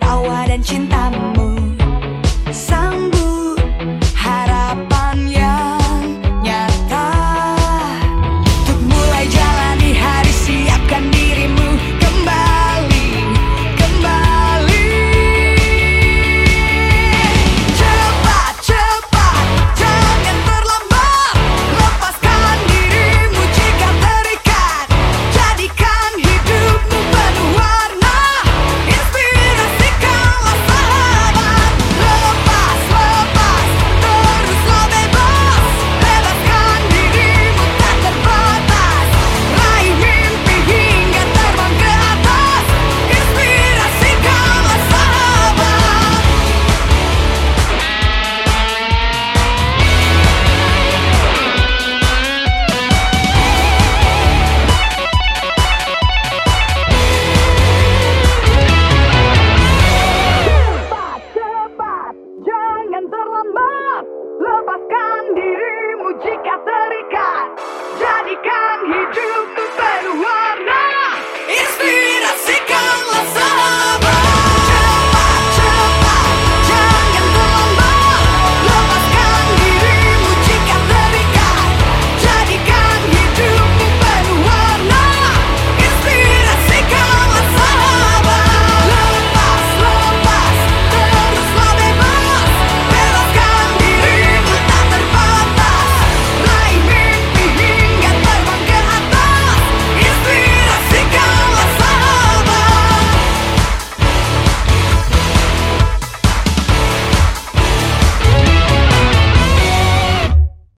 tawa dan cintamu. Sanggup